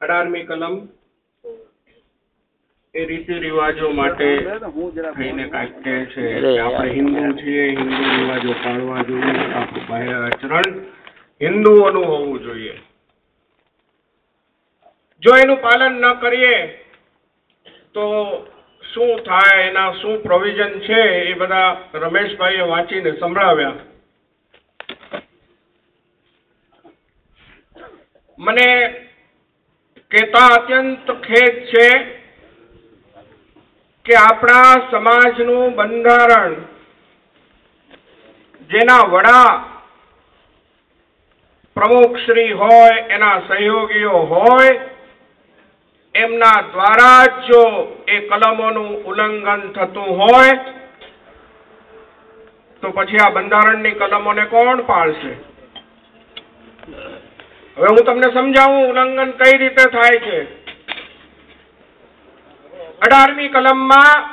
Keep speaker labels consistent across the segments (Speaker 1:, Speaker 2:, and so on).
Speaker 1: અઢારમી કલમ એ રીતિ રિવાજો માટે થઈને કાંઈક કહે છે કે આપણે હિન્દુ છીએ હિન્દુ રિવાજો પાળવા જોઈએ આપણું બાહ્ય આચરણ હિન્દુઓનું હોવું જોઈએ. જો એનું પાલન ન કરીએ તો શું થાય એના શું પ્રોવિઝન છે એ બધા રમેશભાઈએ વાંચીને સંભળાવ્યા. મને કહેતા અત્યંત ખેદ છે કે આપણા સમાજનું બંધારણ જેના વડા પ્રમુખશ્રી હોય, એના સહયોગીઓ હોય, એમના દ્વારા જ જો એ કલમોનું ઉલ્લંઘન થતું હોય, તો પછી આ બંધારણની કલમોને કોણ પાળશે હવે હું તમને સમજાવું ઉલ્લંઘન કઈ રીતે થાય છે. અઢારમી કલમમાં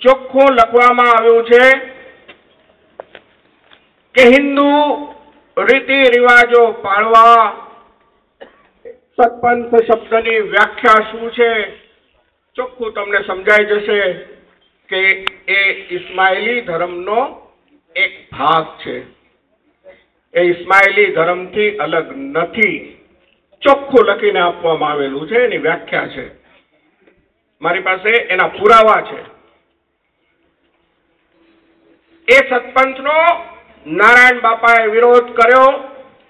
Speaker 1: ચોખ્ખું લખવામાં આવ્યું છે કે હિન્દુ રીતિ રિવાજો પાળવા સત્પંથ શબ્દની વ્યાખ્યા શું છે? ચોખ્ખું તમને સમજાઈ જશે કે એ ઇસ્માઇલી ધર્મનો એક ભાગ છે. એ ઇસ્માઇલી ધર્મથી અલગ નથી. ચોખ્ખું લખીને આપવામાં આવેલું છે એની વ્યાખ્યા છે. મારી પાસે એના પુરાવા છે. એ સતપંચનો નારાયણ બાપાએ વિરોધ કર્યો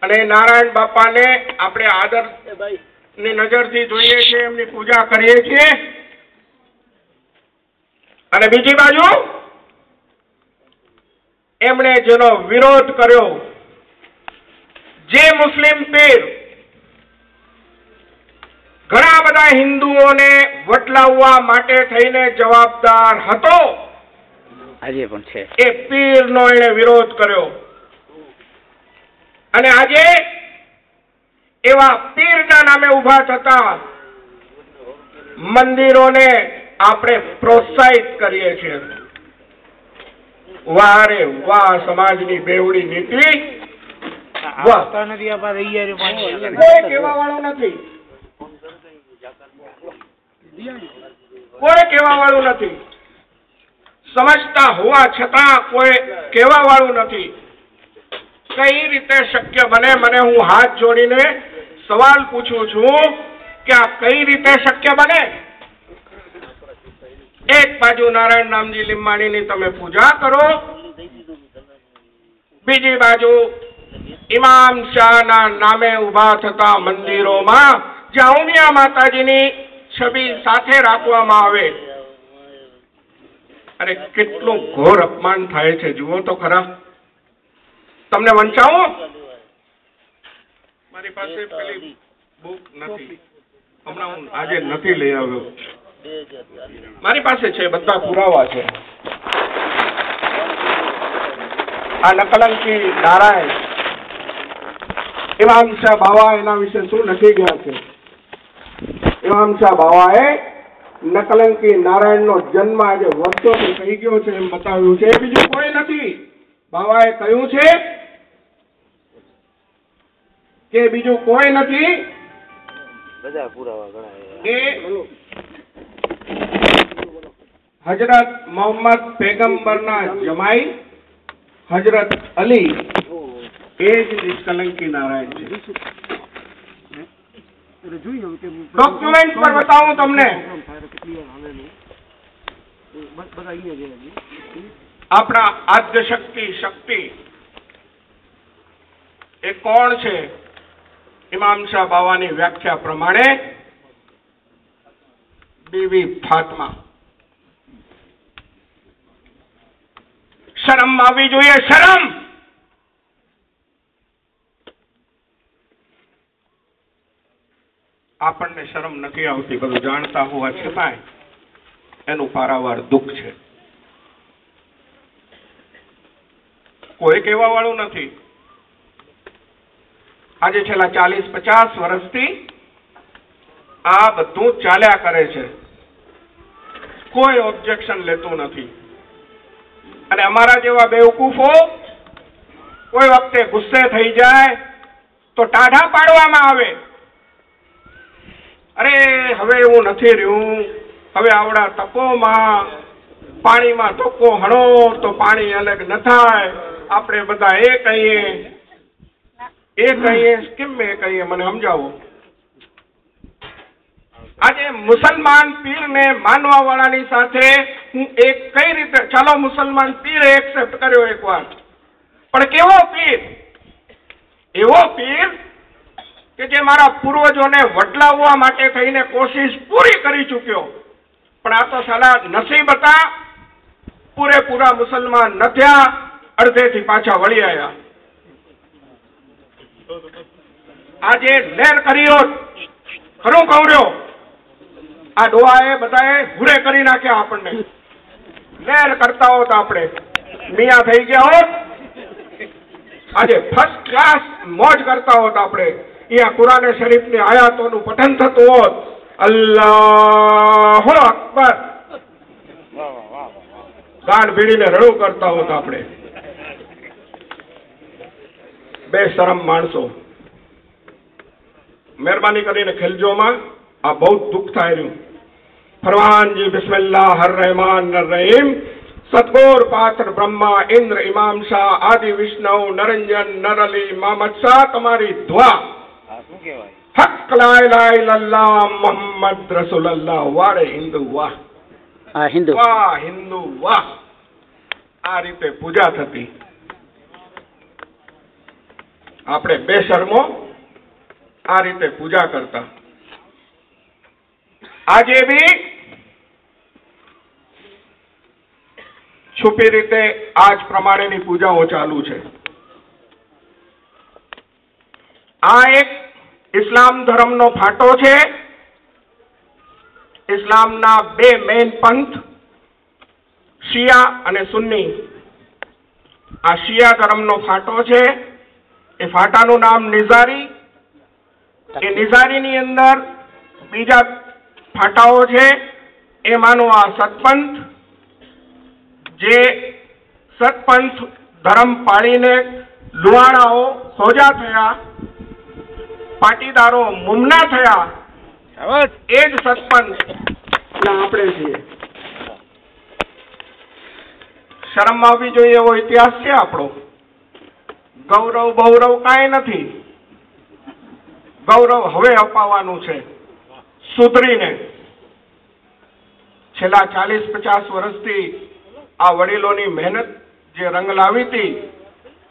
Speaker 1: અને નારાયણ બાપાને આપણે આદરની નજરથી જોઈએ છીએ એમની પૂજા કરીએ છીએ. અને બીજી બાજુ એમણે જેનો વિરોધ કર્યો જે મુસ્લિમ પીર ઘણા બધા હિન્દુઓને વટલાવવા માટે થઈને જવાબદાર હતો
Speaker 2: આજે પણ છે.
Speaker 1: એ પીરનો એણે વિરોધ કર્યો. અને આજે એવા પીરના નામે ઊભા થતા મંદિરોને આપણે પ્રોત્સાહિત કરીએ છીએ. વાહ રે વાહ સમાજની બેવડી નીતિ વાહ. કોઈ કહેવા વાળું નથી. કોઈ કહેવા વાળું નથી. સમજતા હોવા છતાં કોઈ કહેવા વાળું નથી. કઈ રીતે શક્ય બને મને હું હાથ જોડીને સવાલ પૂછું છું કે આ કઈ રીતે શક્ય બને? એક બાજુ નારાયણ નામજી લીંબાણીની તમે પૂજા કરો બીજી બાજુ ઇમામ શાહના નામે ઊભા થતા મંદિરોમાં જ્યાં ઉમિયા માતાજીની છબી સાથે રાખવામાં આવે. અરે કેટલું ઘોર અપમાન થાય છે. જુઓ તો ખરા. તમને વંચાવો? મારી પાસે પેલી બુક નથી. હમણાં હું આજે નથી લઈ આવ્યો. મારી પાસે છે બધા પુરાવા છે. આ નકલંકી નારાયણ ઇમામ શાહ બાવા એના વિશે શું લખી ગયા છે? ઇમામ શાહ બાવાએ નકલંકી નારાયણનો જન્મ આજે વર્ષોથી થઈ ગયો છે એમ બતાવ્યું છે. એ બીજું કોઈ નથી. બાવાએ કહ્યું છે કે બીજું કોઈ નથી.
Speaker 2: બધા પુરાવા ઘણા
Speaker 1: હજરત મોહમ્મદ પેગમ્બરના જમાઈ હજરત અલી એ જ નિષ્કલંકી નારાયણ છે. ડોક્યુમેન્ટ પર બતાવું તમને. આપણા આદ્ય શક્તિ એ કોણ છે? ઇમામ બાવાની વ્યાખ્યા પ્રમાણે બીવી ફાતમા. શરમ આવવી જોઈએ, શરમ! આપણને શરમ નથી આવતી, બધું જાણતા હોવા છતાંય એનું પારાવાર દુઃખ છે. કોઈ કહેવા વાળું નથી. આજે છેલ્લા ચાલીસ પચાસ વર્ષથી આ બધું ચાલ્યા કરે છે. કોઈ ઓબ્જેક્શન લેતું નથી. અને અમારા જેવા બેવકૂફો કોઈ વખતે ગુસ્સે થઈ જાય તો ટાઢા પાડવામાં આવે. કાંઈ હવે એવું નથી રહ્યું. હવે આવડા તપોમાં પાણીમાં ધોકો હણો તો પાણી અલગ ન થાય. આપણે બધા એ કહીએ. એ કહીએ. કેમ એ કહીએ? મને સમજાવો. આજે મુસલમાન પીરને માનવા વાળાની સાથે હું એક કઈ રીતે, ચાલો મુસલમાન પીર એક્સેપ્ટ કર્યો એક વાર પણ કેવો પીર? એવો પીર કે જે મારા પૂર્વજોને વડલાવવા માટે થઈને કોશિશ પૂરી કરી ચૂક્યો. પણ આ તો સાલા નસીબ હતા, પૂરેપૂરા મુસલમાન ન થયા, અડધેથી પાછા વળી આવ્યા. આજે લેર કર્યો ખરું કવર્યો આ ડોહાએ બધાએ ભૂરે કરી નાખ્યા આપણને. લેર કરતા હોત આપણે. મિયા થઈ ગયા હોત. આજે ફર્સ્ટ ક્લાસ મોજ કરતા હોત આપણે. અહીંયા કુરાને શરીફની આયાતોનું પઠન થતું હોત. અલ્લાહ અકબર. ગાન ભીડીને રડું કરતા હોત આપણે. બે શરમ માણસો. મહેરબાની કરીને ખેલજોમાં આ બહુ દુઃખ થાય રહ્યું. ફરવાનજી બિસ્મિલ્લાહ હર રહેમાન નર રહીમ સદગોર, પાત્ર, બ્રહ્મા, ઇન્દ્ર, ઇમામ શાહ, આદિ, વિષ્ણુ, નરંજન નરલી મામદ શાહ, તમારી
Speaker 2: શું કહેવાય.
Speaker 1: હક લા ઇલાહા ઇલ્લલ્લાહ મુહમ્મદ રસૂલલ્લાહ. વારે હિન્દુ વાહ.
Speaker 2: હા હિન્દુ.
Speaker 1: વાહ હિન્દુ વાહ. આ રીતે પૂજા થતી. આપણે બે શર્મો આ રીતે પૂજા કરતા. આજે બી છુપી રીતે આજ પ્રમાણેની પૂજાઓ ચાલુ છે. આ એક ઇસ્લામ ધર્મનો ફાટો છે. ઇસ્લામના બે મેઇન પંથ શિયા અને સુન્ની. આ શિયા ધર્મનો ફાટો છે. એ ફાટાનું નામ નિઝારી. એ નિઝારીની અંદર બીજા ફાટાઓ છે. એમાંનો આ સતપંથ જે સતપંથ ધર્મ પાળીને લુહાણાઓ સોજા થયા. પાટીદારો મુમના થયા. એ જ સત્પંચ ના આપણે છીએ. શરમ આવવી જોઈએ એવો ઇતિહાસ છે આપણો. ગૌરવ બૌરવ કાંઈ નથી. ગૌરવ હવે અપાવવાનું છે. સુધરીને. છેલ્લા ચાલીસ પચાસ વર્ષથી આ વડીલોની મહેનત જે રંગ લાવી હતી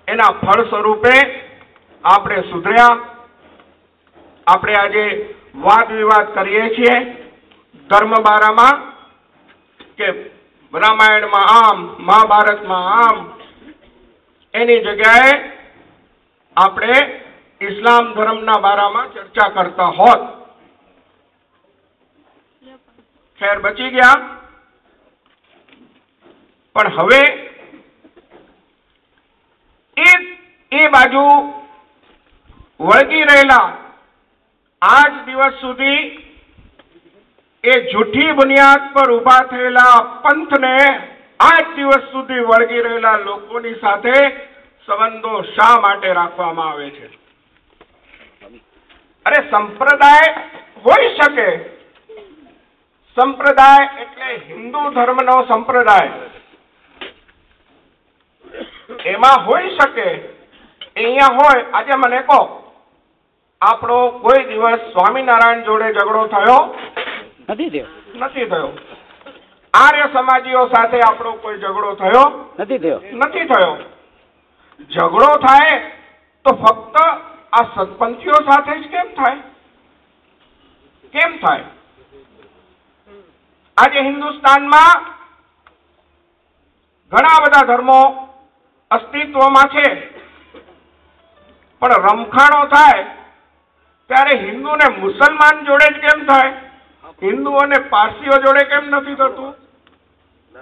Speaker 1: એના ફળ સ્વરૂપે આપણે સુધર્યા. આપણે આજે વાદ વિવાદ કરીએ છીએ. ધર્મ બારામાં કે રામાયણમાં આમ, મહાભારતમાં આમ, એની જગ્યાએ આપણે ઇસ્લામ ધર્મના બારામાં ચર્ચા કરતા હોત. ખેર બચી ગયા. પણ હવે એ એ બાજુ વળગી રહેલા આજ દિવસ સુધી એ જૂઠી બુનિયાદ પર ઊભા થયેલા પંથને આજ દિવસ સુધી વળગી રહેલા લોકોની સાથે સંબંધો શા માટે રાખવામાં આવે છે? અરે સંપ્રદાય હોઈ શકે. સંપ્રદાય એટલે હિન્દુ ધર્મનો સંપ્રદાય. એમાં હોઈ શકે. અહીંયા હોય, આજે મને કહો આપણો કોઈ દિવસ સ્વામિનારાયણ જોડે ઝઘડો થયો?
Speaker 2: નથી થયો.
Speaker 1: નથી થયો. આર્ય સમાજીઓ સાથે આપણો કોઈ ઝઘડો થયો?
Speaker 2: નથી થયો.
Speaker 1: નથી થયો. ઝઘડો થાય તો ફક્ત આ સત્પંથીઓ સાથે જ કેમ થાય? કેમ થાય? આજે હિન્દુસ્તાનમાં ઘણા બધા ધર્મો અસ્તિત્વમાં છે. પણ રમખાણો થાય ત્યારે હિન્દુ ને મુસલમાન જોડે જ કેમ થાય? હિન્દુ અને પારસીઓ જોડે કેમ નથી થતું?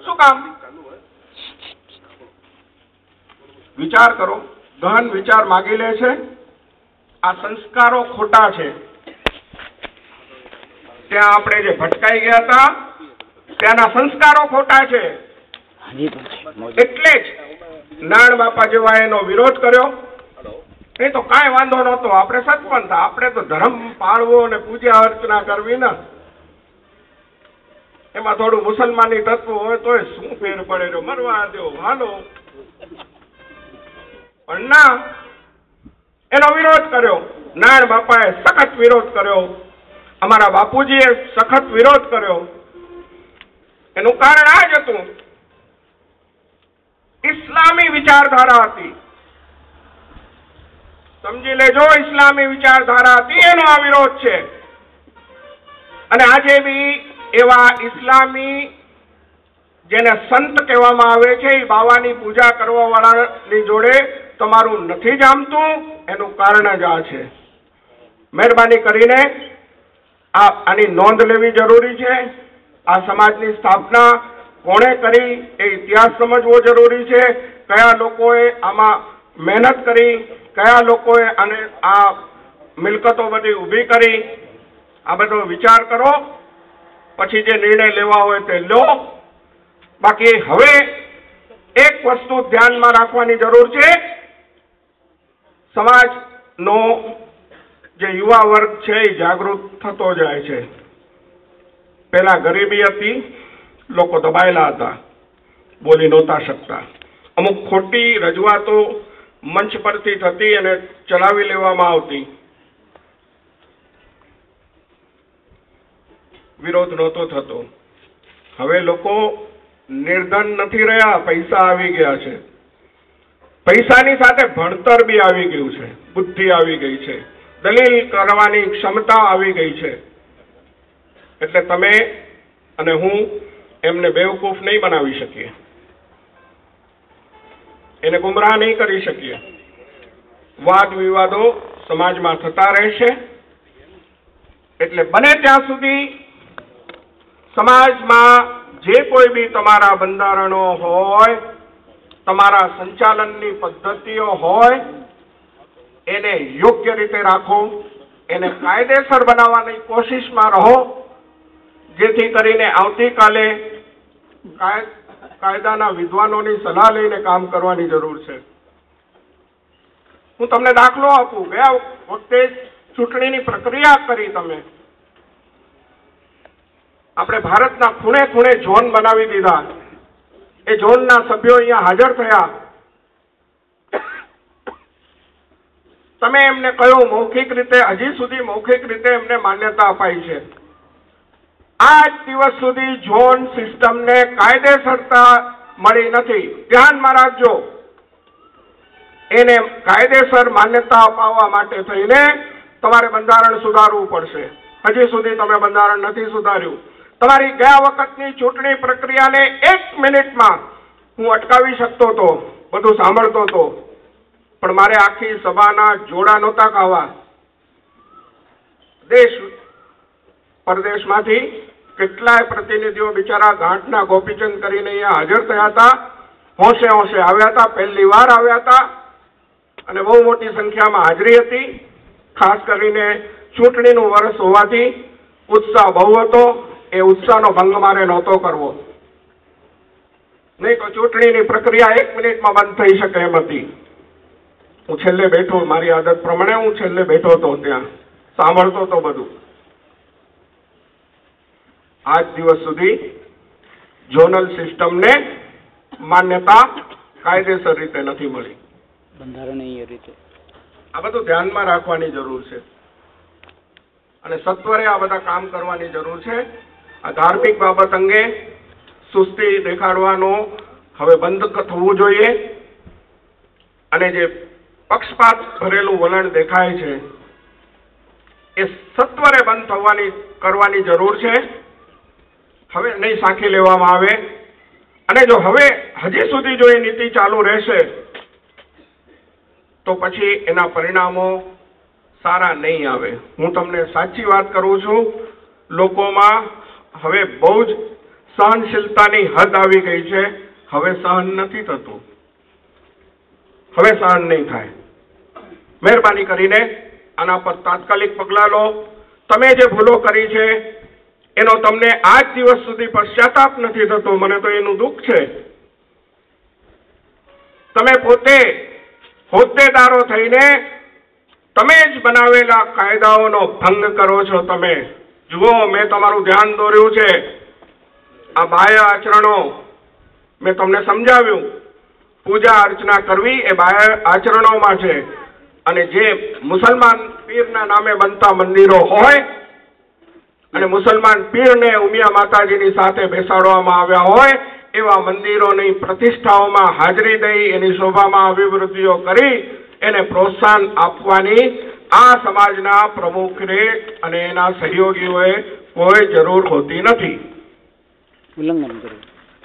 Speaker 1: શું કામ? વિચાર કરો. ધન વિચાર માગી લે છે. આ સંસ્કારો ખોટા છે. ત્યાં આપણે જે ભટકાઈ ગયા હતા ત્યાંના સંસ્કારો ખોટા છે. એટલે જ નાણ બાપા જેવા એનો વિરોધ કર્યો. એ તો કાંઈ વાંધો નહોતો. આપણે સત્પંથ આપણે તો ધર્મ પાળવો અને પૂજા અર્ચના કરવી ને. એમાં થોડું મુસલમાની તત્વ હોય તોય શું ફેર પડે તો મરવા દો હાલો. પણ ના, એનો વિરોધ કર્યો. નારાયણ બાપાએ સખત વિરોધ કર્યો. અમારા બાપુજીએ સખત વિરોધ કર્યો. એનું કારણ આ જ હતું. ઇસ્લામી વિચારધારા હતી. સમજી લેજો, ઇસ્લામી વિચારધારા હતી એનો આ વિરોધ છે. અને આજે બી એવા ઇસ્લામી જેને સંત કહેવામાં આવે છે, એ બાવાની પૂજા કરવા વાળાની જોડે તમારું નથી જામતું, એનું કારણ જ આ છે. મહેરબાની કરીને આ આની નોંધ લેવી જરૂરી છે. આ સમાજની સ્થાપના કોણે કરી એ ઇતિહાસ સમજવો જરૂરી છે. કયા લોકોએ આમાં મહેનત કરી કયા લોકોએ આને આ મિલકતો બધી ઊભી કરી, આ બધો વિચાર કરો, પછી જે નિર્ણય લેવા હોય તે લો. બાકી હવે એક વસ્તુ ધ્યાનમાં રાખવાની જરૂર છે. સમાજનો જે યુવા વર્ગ છે એ જાગૃત થતો જાય છે. પહેલા ગરીબી હતી, લોકો દબાયેલા હતા, બોલી નહોતા શકતા. અમુક ખોટી રજૂઆતો મંચ પરથી થતી અને ચલાવી લેવામાં આવતી. વિરોધ નહોતો થતો. હવે લોકો નિર્ધન નથી રહ્યા, પૈસા આવી ગયા છે. પૈસાની સાથે ભણતર બી આવી ગયું છે, બુદ્ધિ આવી ગઈ છે. દલીલ કરવાની ક્ષમતા આવી ગઈ છે. એટલે તમે અને હું એમને બેવકૂફ નહીં બનાવી શકીએ. એને ગુમરાહ નહીં કરી શકીએ. વાદ વિવાદો સમાજમાં થતા રહેશે. એટલે બને ત્યાં સુધી સમાજમાં જે કોઈ બી તમારા બંધારણો હોય, તમારા સંચાલનની પદ્ધતિઓ હોય, એને યોગ્ય રીતે રાખો, એને કાયદેસર બનાવવાની કોશિશમાં રહો, જેથી કરીને આવતીકાલે કાય- કાયદાના વિદ્વાનોની સલાહ લઈને કામ કરવાની જરૂર છે. હું તમને દાખલો આપું. ગયા વખતે ચૂંટણીની પ્રક્રિયા કરી તમે. આપણે ભારતના ખૂણે ખૂણે ઝોન બનાવી દીધા. એ ઝોનના સભ્યો અહીંયા હાજર થયા. તમે એમને કહ્યું મૌખિક રીતે, હજી સુધી મૌખિક રીતે એમને માન્યતા અપાઈ છે? આજ દિવસ સુધી ઝોન સિસ્ટમને કાયદેસરતા મળી નથી. ધ્યાનમાં રાખજો. એને કાયદેસર માન્યતા અપાવવા માટે થઈને તમારે બંધારણ સુધારવું પડશે. હજી સુધી તમે બંધારણ નથી સુધાર્યું. તમારી ગયા વખતની ચૂંટણી પ્રક્રિયાને એક મિનિટમાં હું અટકાવી શકતો હતો બધું સાંભળતો હતો પણ મારે આખી સભાના જોડા નહોતા ખાવા. દેશ, પરદેશમાંથી કેટલાય પ્રતિનિધિઓ બિચારા ઘાટના ગોપીચંદ કરીને અહીંયા હાજર થયા હતા. હોંશે હોંશે આવ્યા હતા, પહેલી વાર આવ્યા હતા અને બહુ મોટી સંખ્યામાં હાજરી હતી. ખાસ કરીને ચૂંટણીનું વર્ષ હોવાથી ઉત્સાહ બહુ હતો. એ ઉત્સાહનો ભંગ મારે નહોતો કરવો. નહીં તો ચૂંટણીની પ્રક્રિયા એક મિનિટમાં બંધ થઈ શકે એમ હતી. હું છેલ્લે બેઠો, મારી આદત પ્રમાણે હું છેલ્લે બેઠો હતો ત્યાં. સાંભળતો હતો બધું. આજ દિવસ સુધી ઝોનલ સિસ્ટમને માન્યતા કાયદેસર રીતે નથી મળી.
Speaker 2: બંધારણીય રીતે.
Speaker 1: આ બધું ધ્યાનમાં રાખવાની જરૂર છે. અને સત્વરે આ બધા કામ કરવાની જરૂર છે. આ ધાર્મિક બાબત અંગે સુસ્તી દેખાડવાનો હવે બંધ થવું જોઈએ. અને જે પક્ષપાત ભરેલું વલણ દેખાય છે એ સત્વરે બંધ થવાની કરવાની જરૂર છે. હવે નહીં સાંખી લેવામાં આવે. અને જો હવે હજી સુધી જો એ નીતિ ચાલુ રહેશે, તો પછી એના પરિણામો સારા નહીં આવે. હું તમને સાચી વાત કરું છું, લોકોમાં હવે બહુ જ સહનશીલતાની હદ આવી ગઈ છે. હવે સહન નથી થતું. હવે સહન નહીં થાય. મહેરબાની કરીને આના પર તાત્કાલિક પગલાં લો. તમે જે ભૂલો કરી છે એનો તમને આજ દિવસ સુધી પશ્ચાતાપ નથી થતો, મને તો એનું દુઃખ છે. તમે પોતે હોદ્દેદારો થઈને તમે જ બનાવેલા કાયદાઓનો ભંગ કરો છો તમે. જુઓ, મેં તમારું ધ્યાન દોર્યું છે. આ બાહ્ય આચરણો મેં તમને સમજાવ્યું. પૂજા અર્ચના કરવી એ બાહ્ય આચરણોમાં છે. અને જે મુસલમાન પીરના નામે બનતા મંદિરો હોય અને મુસલમાન પીરને ઉમિયા માતાજીની સાથે બેસાડવામાં આવ્યા હોય એવા મંદિરોની પ્રતિષ્ઠાઓમાં હાજરી દઈ એની શોભામાં અભિવૃદ્ધિઓ કરી એને પ્રોત્સાહન આપવાની આ સમાજના પ્રમુખને અને એના સહયોગીઓએ કોઈ જરૂર હોતી નથી.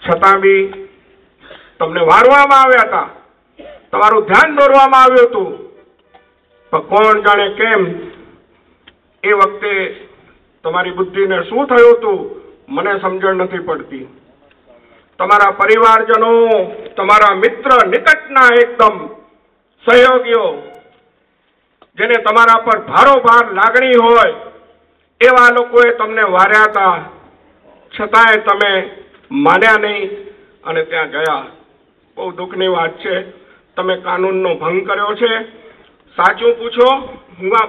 Speaker 1: છતાં બી તમને વારવામાં આવ્યા હતા. તમારું ધ્યાન દોરવામાં આવ્યું હતું. પણ કોણ જાણે કેમ એ વખતે તમારી બુદ્ધિને શું થયું હતું મને સમજણ નથી પડતી. તમારા પરિવારજનો, તમારા મિત્ર નિકટના એકદમ સહયોગીઓ, જેને તમારા પર ભારોભાર લાગણી હોય, એવા લોકોએ તમને વાર્યા હતા. છતાંય તમે માન્યા નહીં અને ત્યાં ગયા. બહુ દુઃખની વાત છે. તમે કાનૂનનો ભંગ કર્યો છે. સાચું પૂછો, હું આ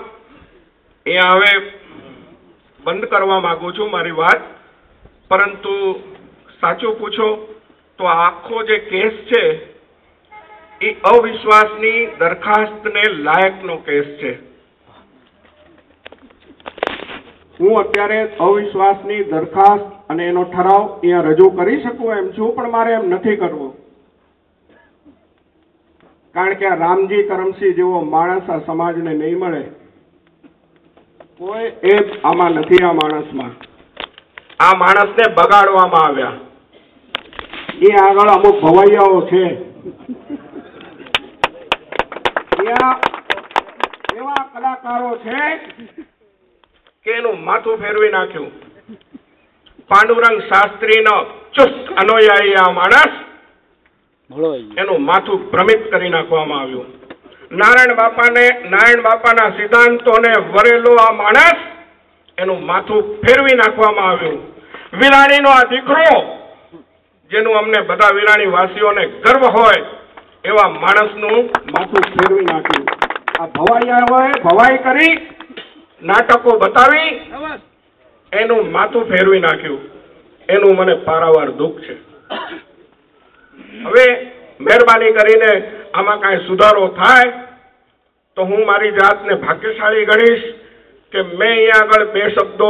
Speaker 1: અહીંયા હવે બંધ કરવા માગું છું મારી વાત. પરંતુ સાચું પૂછો તો આખો જે કેસ છે, એ અવિશ્વાસની દરખાસ્તને લાયકનો કેસ છે. હું અત્યારે અવિશ્વાસની દરખાસ્ત અને એનો ઠરાવ અહીંયા રજૂ કરી શકું એમ છું, પણ મારે એમ નથી કરવું. કારણ કે આ રામજી કરમસિંહ જેવો માણસ આ સમાજને નહીં મળે. કોઈ એ આમાં નથી આ માણસમાં. આ માણસને બગાડવામાં આવ્યા. એ આગળ અમુક ભવાઈયાઓ છે. ત્યાં એવા કલાકારો છે કે એનું માથું ફેરવી નાખ્યું. પાંડુરંગ શાસ્ત્રીનો ચુસ્ત અનુયાયી આ માણસ એનું માથું ભ્રમિત કરી નાખવામાં આવ્યું. નારાયણ બાપાને, નારાયણ બાપાના સિદ્ધાંતોને વરેલો આ માણસ એનું માથું ફેરવી નાખવામાં આવ્યું. વિરાણીનો આ દીકરો, જેનું અમને બધા વિરાણી વાસીઓને ગર્વ હોય, એવા માણસનું માથું ફેરવી નાખ્યું. આ ભવાઈયાઓએ ભવાઈ કરી, નાટકો બતાવી, એનું માથું ફેરવી નાખ્યું. એનું મને પારાવાર દુઃખ છે. હવે મહેરબાની કરીને આમાં કાંઈ સુધારો થાય, તો હું મારી જાતને ભાગ્યશાળી ગણીશ કે મેં અહીંયા આગળ બે શબ્દો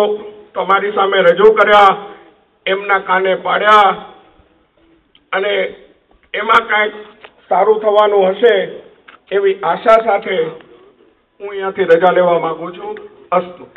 Speaker 1: તમારી સામે રજૂ કર્યા, એમના કાને પાડ્યા અને એમાં કાંઈક સારું થવાનું હશે એવી આશા સાથે હું અહીંયાથી રજા લેવા માગું છું. અસ્તુ.